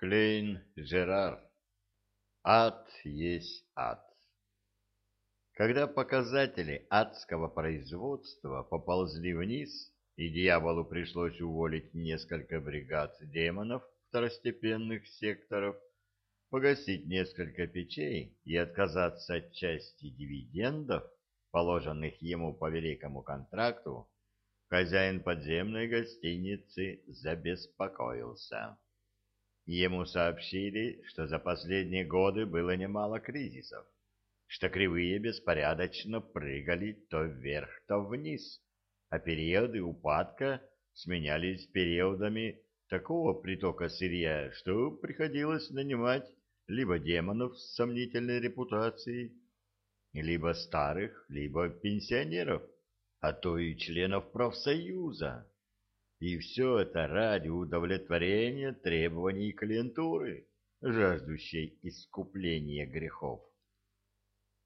Клейн Жерар. Ад есть ад. Когда показатели адского производства поползли вниз, и дьяволу пришлось уволить несколько бригад демонов второстепенных секторов, погасить несколько печей и отказаться от части дивидендов, положенных ему по великому контракту, хозяин подземной гостиницы забеспокоился. Ему сообщили, что за последние годы было немало кризисов, что кривые беспорядочно прыгали то вверх, то вниз, а периоды упадка сменялись периодами такого притока сырья, что приходилось нанимать либо демонов с сомнительной репутацией, либо старых, либо пенсионеров, а то и членов профсоюза. И все это ради удовлетворения требований клиентуры, жаждущей искупления грехов.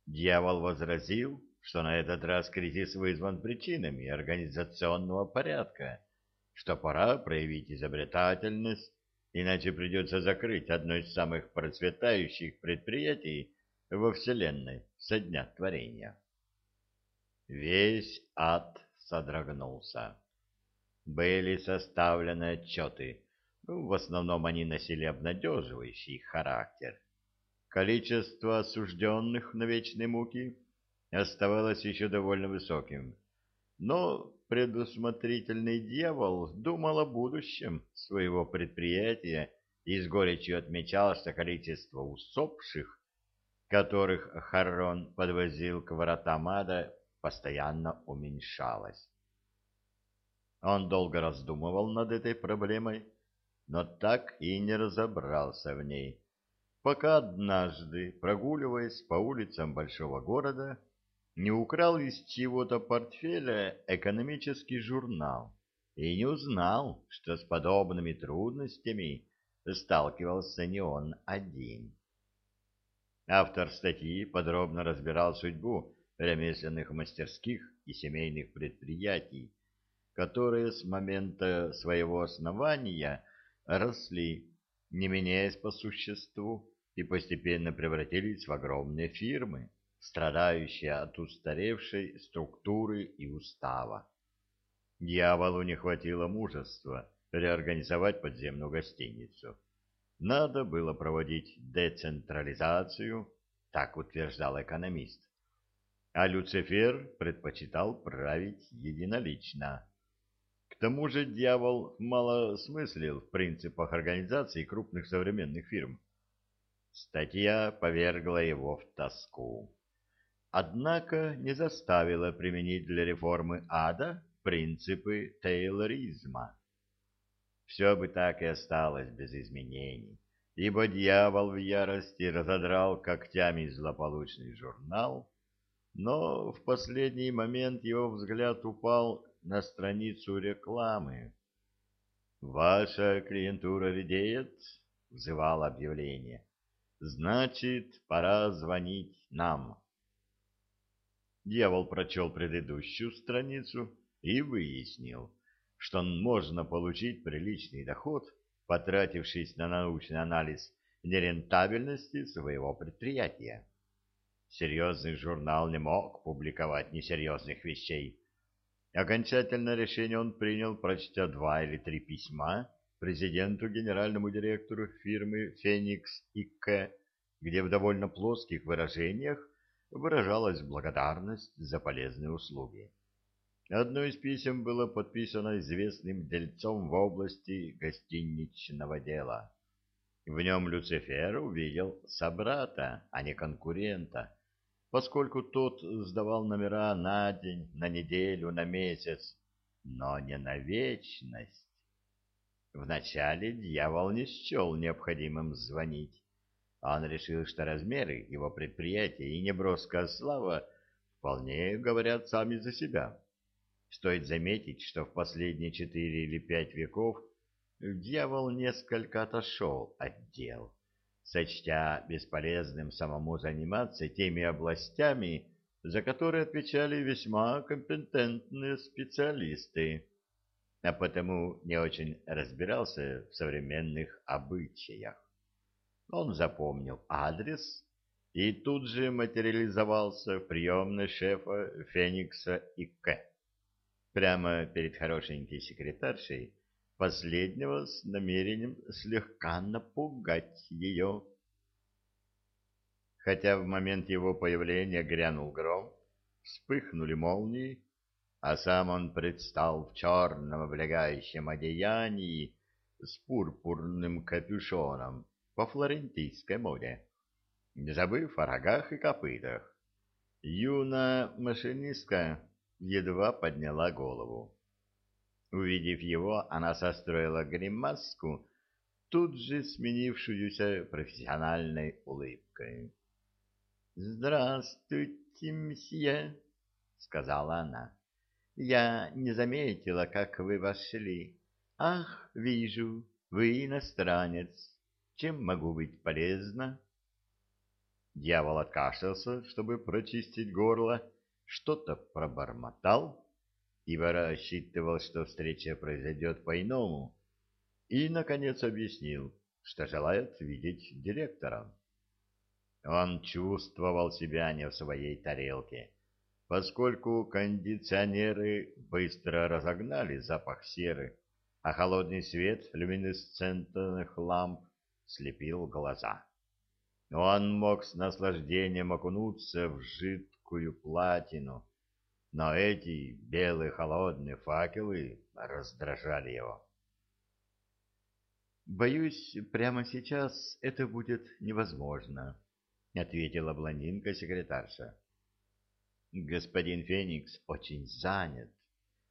Дьявол возразил, что на этот раз кризис вызван причинами организационного порядка, что пора проявить изобретательность, иначе придется закрыть одно из самых процветающих предприятий во Вселенной со дня творения. Весь ад содрогнулся были составлены отчеты. Ну, в основном они носили обнадеживающий характер. Количество осужденных на вечные муки оставалось еще довольно высоким. Но предусмотрительный дьявол думал о будущем своего предприятия и с горечью отмечал, что количество усопших, которых Харрон подвозил к вратам ада, постоянно уменьшалось. Он долго раздумывал над этой проблемой, но так и не разобрался в ней, пока однажды, прогуливаясь по улицам большого города, не украл из чего-то портфеля экономический журнал и не узнал, что с подобными трудностями сталкивался не он один. Автор статьи подробно разбирал судьбу ремесленных мастерских и семейных предприятий, которые с момента своего основания росли, не меняясь по существу, и постепенно превратились в огромные фирмы, страдающие от устаревшей структуры и устава. Дьяволу не хватило мужества реорганизовать подземную гостиницу. Надо было проводить децентрализацию, так утверждал экономист. А Люцифер предпочитал править единолично. Тому же дьявол мало смыслил в принципах организации крупных современных фирм. Статья повергла его в тоску. Однако не заставила применить для реформы ада принципы тейлоризма. Все бы так и осталось без изменений, ибо дьявол в ярости разодрал когтями злополучный журнал, но в последний момент его взгляд упал на страницу рекламы. «Ваша клиентура редеет?» — взывало объявление. «Значит, пора звонить нам». Дьявол прочел предыдущую страницу и выяснил, что можно получить приличный доход, потратившись на научный анализ нерентабельности своего предприятия. Серьезный журнал не мог публиковать несерьезных вещей, Окончательное решение он принял, прочтя два или три письма президенту генеральному директору фирмы «Феникс и К», где в довольно плоских выражениях выражалась благодарность за полезные услуги. Одно из писем было подписано известным дельцом в области гостиничного дела. В нем Люцифер увидел собрата, а не конкурента, поскольку тот сдавал номера на день, на неделю, на месяц, но не на вечность. Вначале дьявол не счел необходимым звонить. Он решил, что размеры его предприятия и неброская слава вполне говорят сами за себя. Стоит заметить, что в последние четыре или пять веков дьявол несколько отошел от дел сочтя бесполезным самому заниматься теми областями, за которые отвечали весьма компетентные специалисты. а потому не очень разбирался в современных обычаях. Он запомнил адрес и тут же материализовался в приемной шефа Феникса и К. Прямо перед хорошенькой секретаршей последнего с намерением слегка напугать ее. Хотя в момент его появления грянул гром, вспыхнули молнии, а сам он предстал в черном облегающем одеянии с пурпурным капюшоном по флорентийской моде, не забыв о рогах и копытах. Юная машинистка едва подняла голову. Увидев его, она состроила гримаску, тут же сменившуюся профессиональной улыбкой. — Здравствуйте, мсье, — сказала она. — Я не заметила, как вы вошли. Ах, вижу, вы иностранец. Чем могу быть полезна? Дьявол откашлялся, чтобы прочистить горло, что-то пробормотал, ибо рассчитывал, что встреча произойдет по-иному, и, наконец, объяснил, что желает видеть директора. Он чувствовал себя не в своей тарелке, поскольку кондиционеры быстро разогнали запах серы, а холодный свет люминесцентных ламп слепил глаза. Он мог с наслаждением окунуться в жидкую платину, но эти белые холодные факелы раздражали его. «Боюсь, прямо сейчас это будет невозможно», — ответила блондинка-секретарша. «Господин Феникс очень занят.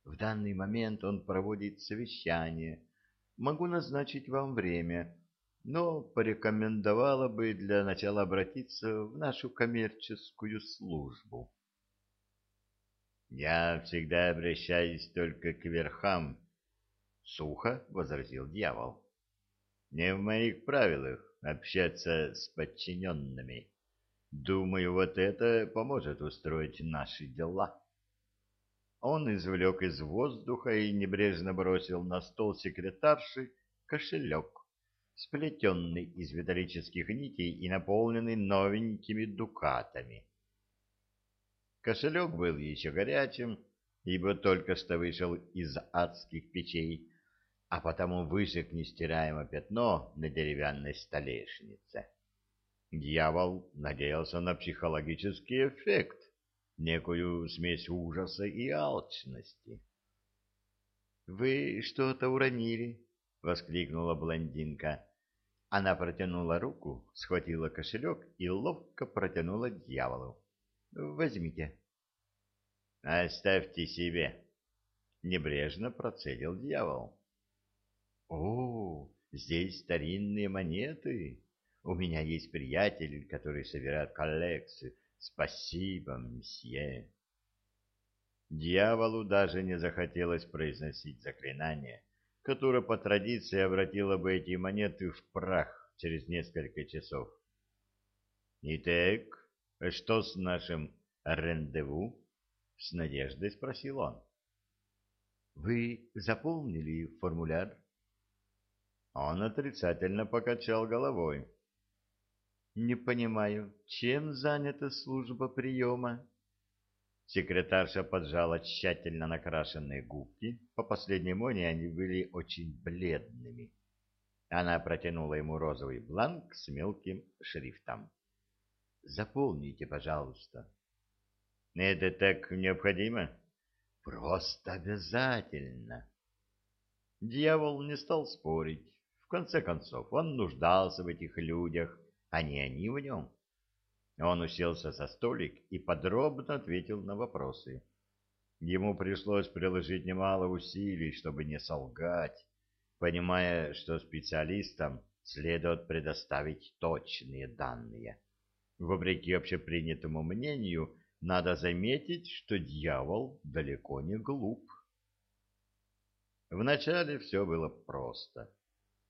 В данный момент он проводит совещание. Могу назначить вам время, но порекомендовала бы для начала обратиться в нашу коммерческую службу». «Я всегда обращаюсь только к верхам», — сухо возразил дьявол. «Не в моих правилах общаться с подчиненными». Думаю, вот это поможет устроить наши дела. Он извлек из воздуха и небрежно бросил на стол секретарши кошелек, сплетенный из металлических нитей и наполненный новенькими дукатами. Кошелек был еще горячим, ибо только что вышел из адских печей, а потому выжег нестираемое пятно на деревянной столешнице. Дьявол надеялся на психологический эффект, некую смесь ужаса и алчности. «Вы что-то уронили?» — воскликнула блондинка. Она протянула руку, схватила кошелек и ловко протянула дьяволу. «Возьмите». «Оставьте себе», — небрежно процедил дьявол. «О, здесь старинные монеты!» У меня есть приятель, который собирает коллекцию. Спасибо, мсье. Дьяволу даже не захотелось произносить заклинание, которое по традиции обратило бы эти монеты в прах через несколько часов. «Итак, что с нашим рандеву?» — с надеждой спросил он. «Вы заполнили формуляр?» Он отрицательно покачал головой. Не понимаю, чем занята служба приема? Секретарша поджала тщательно накрашенные губки. По последней моде они были очень бледными. Она протянула ему розовый бланк с мелким шрифтом. «Заполните, пожалуйста». «Это так необходимо?» «Просто обязательно». Дьявол не стал спорить. В конце концов, он нуждался в этих людях, а не они в нем. Он уселся за столик и подробно ответил на вопросы. Ему пришлось приложить немало усилий, чтобы не солгать, понимая, что специалистам следует предоставить точные данные. Вопреки общепринятому мнению, надо заметить, что дьявол далеко не глуп. Вначале все было просто.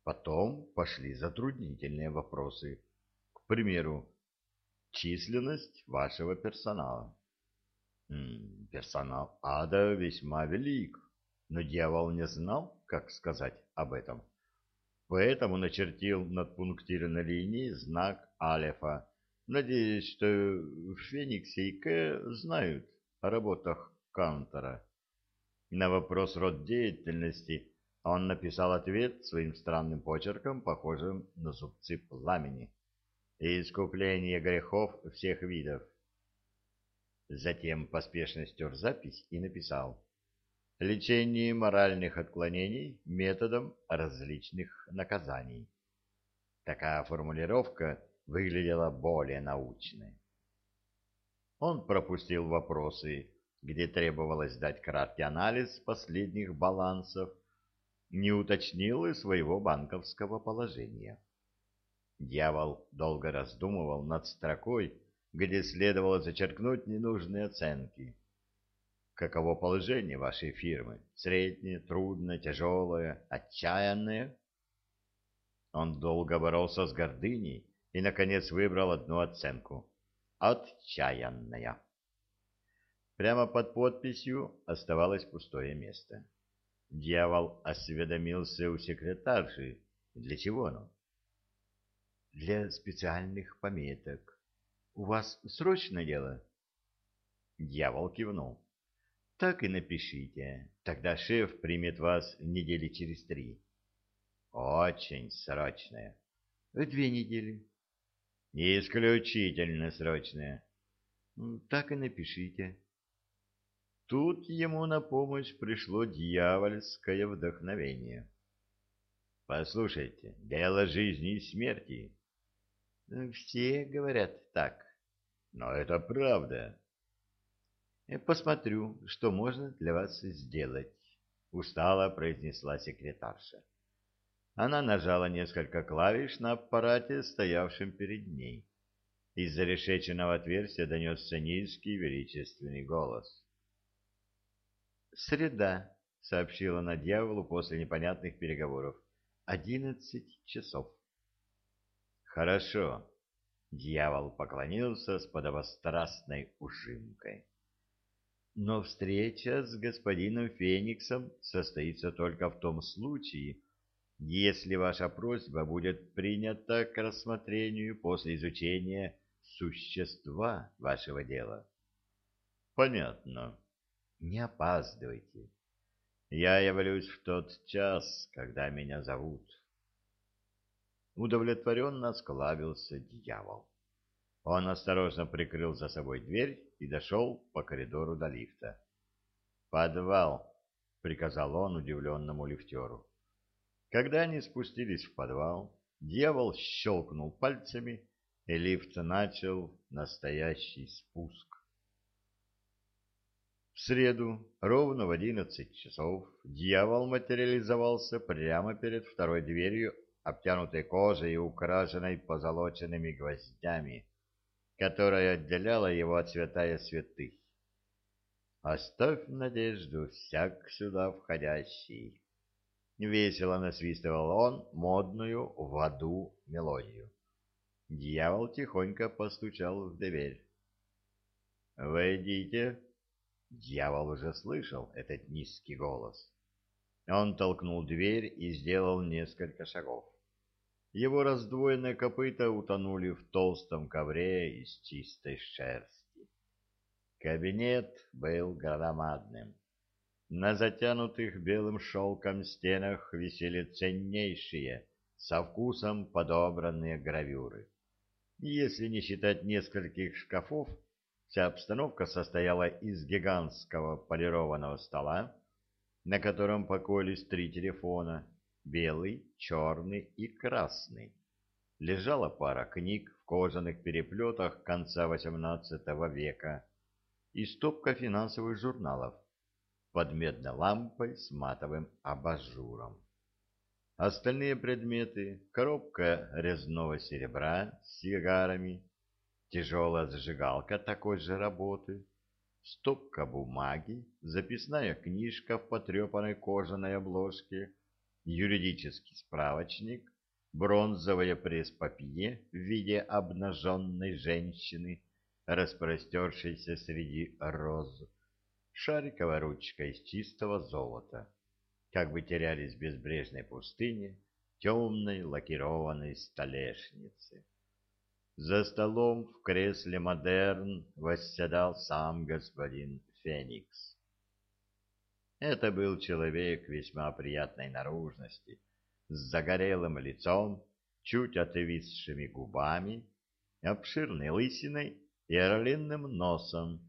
Потом пошли затруднительные вопросы к примеру, численность вашего персонала. Персонал ада весьма велик, но дьявол не знал, как сказать об этом. Поэтому начертил над пунктирной линией знак Алефа, надеясь, что в Фениксе и К знают о работах Кантора. На вопрос род деятельности он написал ответ своим странным почерком, похожим на зубцы пламени. «Искупление грехов всех видов». Затем поспешно стер запись и написал «Лечение моральных отклонений методом различных наказаний». Такая формулировка выглядела более научной. Он пропустил вопросы где требовалось дать краткий анализ последних балансов, не уточнил и своего банковского положения. Дьявол долго раздумывал над строкой, где следовало зачеркнуть ненужные оценки. Каково положение вашей фирмы? Среднее, трудное, тяжелое, отчаянное? Он долго боролся с гордыней и, наконец, выбрал одну оценку — отчаянная. Прямо под подписью оставалось пустое место. Дьявол осведомился у секретарши, для чего оно. «Для специальных пометок. У вас срочное дело?» Дьявол кивнул. «Так и напишите. Тогда шеф примет вас недели через три». «Очень срочное». «Две недели». «Исключительно срочное». «Так и напишите». Тут ему на помощь пришло дьявольское вдохновение. «Послушайте, дело жизни и смерти». «Все говорят так». «Но это правда». «Посмотрю, что можно для вас сделать», — устало произнесла секретарша. Она нажала несколько клавиш на аппарате, стоявшем перед ней. Из зарешеченного отверстия донесся низкий величественный голос. «Среда», — сообщила она дьяволу после непонятных переговоров. «Одиннадцать часов». «Хорошо», — дьявол поклонился с подобострастной ужимкой. «Но встреча с господином Фениксом состоится только в том случае, если ваша просьба будет принята к рассмотрению после изучения существа вашего дела». «Понятно», не опаздывайте. Я явлюсь в тот час, когда меня зовут. Удовлетворенно осклабился дьявол. Он осторожно прикрыл за собой дверь и дошел по коридору до лифта. «Подвал!» — приказал он удивленному лифтеру. Когда они спустились в подвал, дьявол щелкнул пальцами, и лифт начал настоящий спуск. В среду, ровно в одиннадцать часов, дьявол материализовался прямо перед второй дверью, обтянутой кожей и украшенной позолоченными гвоздями, которая отделяла его от святая святых. «Оставь надежду всяк сюда входящий!» Весело насвистывал он модную в аду мелодию. Дьявол тихонько постучал в дверь. «Войдите!» Дьявол уже слышал этот низкий голос. Он толкнул дверь и сделал несколько шагов. Его раздвоенные копыта утонули в толстом ковре из чистой шерсти. Кабинет был громадным. На затянутых белым шелком стенах висели ценнейшие, со вкусом подобранные гравюры. Если не считать нескольких шкафов, Вся обстановка состояла из гигантского полированного стола, на котором покоились три телефона — белый, черный и красный. Лежала пара книг в кожаных переплетах конца XVIII века и стопка финансовых журналов под медной лампой с матовым абажуром. Остальные предметы — коробка резного серебра с сигарами, тяжелая зажигалка такой же работы, стопка бумаги, записная книжка в потрепанной кожаной обложке, юридический справочник, бронзовое пресс-папье в виде обнаженной женщины, распростершейся среди роз, шариковая ручка из чистого золота, как бы терялись в безбрежной пустыне темной лакированной столешницы. За столом в кресле модерн восседал сам господин Феникс. Это был человек весьма приятной наружности, с загорелым лицом, чуть отвисшими губами, обширной лысиной и орлиным носом.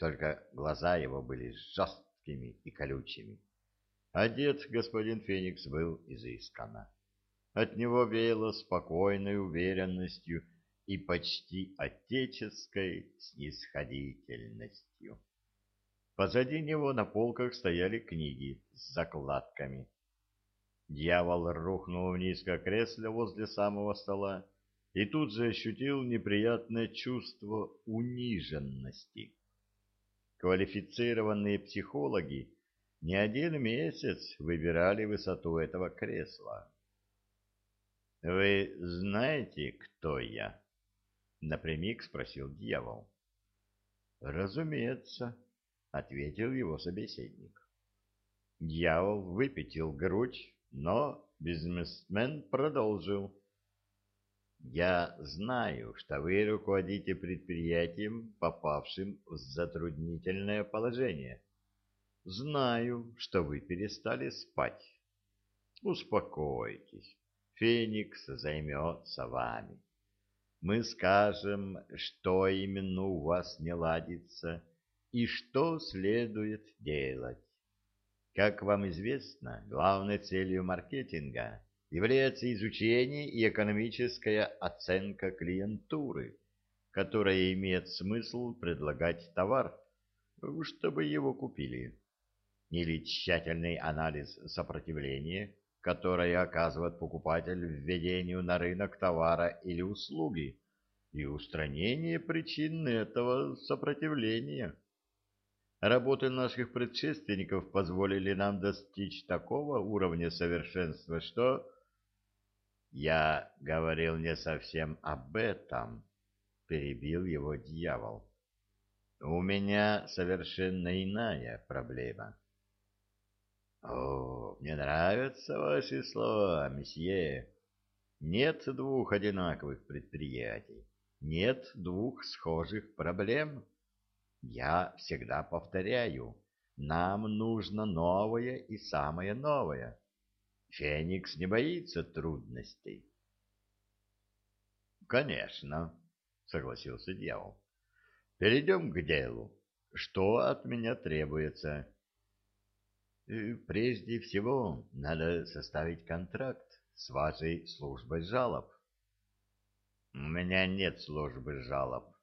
Только глаза его были жесткими и колючими. Одет господин Феникс был изысканно. От него веяло спокойной уверенностью и почти отеческой снисходительностью. Позади него на полках стояли книги с закладками. Дьявол рухнул в низкое кресло возле самого стола и тут же ощутил неприятное чувство униженности. Квалифицированные психологи не один месяц выбирали высоту этого кресла. «Вы знаете, кто я?» — напрямик спросил дьявол. «Разумеется», — ответил его собеседник. Дьявол выпятил грудь, но бизнесмен продолжил. «Я знаю, что вы руководите предприятием, попавшим в затруднительное положение. Знаю, что вы перестали спать. Успокойтесь, Феникс займется вами» мы скажем, что именно у вас не ладится и что следует делать. Как вам известно, главной целью маркетинга является изучение и экономическая оценка клиентуры, которая имеет смысл предлагать товар, чтобы его купили, или тщательный анализ сопротивления, которое оказывает покупатель введению на рынок товара или услуги, и устранение причин этого сопротивления. Работы наших предшественников позволили нам достичь такого уровня совершенства, что... Я говорил не совсем об этом, перебил его дьявол. У меня совершенно иная проблема. О, мне нравятся ваши слова, месье. Нет двух одинаковых предприятий, нет двух схожих проблем. Я всегда повторяю, нам нужно новое и самое новое. Феникс не боится трудностей. Конечно, согласился дьявол. Перейдем к делу. Что от меня требуется? Прежде всего, надо составить контракт с вашей службой жалоб. У меня нет службы жалоб.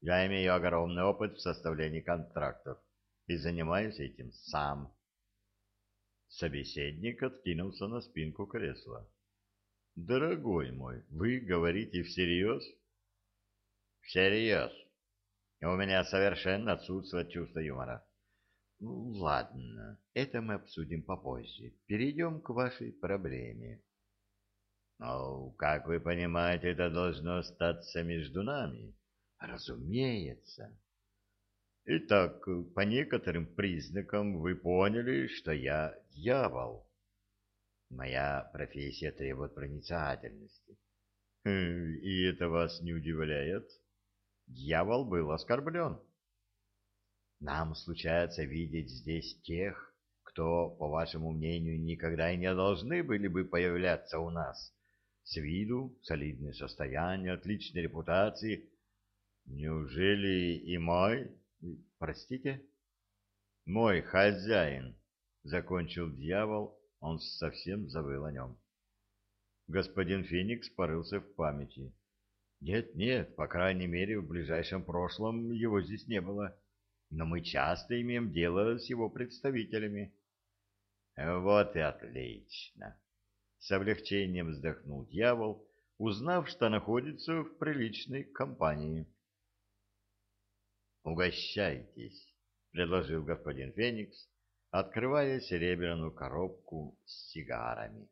Я имею огромный опыт в составлении контрактов и занимаюсь этим сам. Собеседник откинулся на спинку кресла. Дорогой мой, вы говорите всерьез? Всерьез. У меня совершенно отсутствует чувство юмора. Ну, ладно, это мы обсудим попозже. Перейдем к вашей проблеме. Ну, как вы понимаете, это должно остаться между нами. Разумеется. Итак, по некоторым признакам вы поняли, что я дьявол. Моя профессия требует проницательности. Хм, и это вас не удивляет? Дьявол был оскорблен. Нам случается видеть здесь тех, кто, по вашему мнению, никогда и не должны были бы появляться у нас. С виду, солидное состояние, отличной репутации. Неужели и мой... Простите? Мой хозяин, — закончил дьявол, он совсем забыл о нем. Господин Феникс порылся в памяти. Нет, нет, по крайней мере, в ближайшем прошлом его здесь не было но мы часто имеем дело с его представителями. Вот и отлично. С облегчением вздохнул дьявол, узнав, что находится в приличной компании. «Угощайтесь», — предложил господин Феникс, открывая серебряную коробку с сигарами.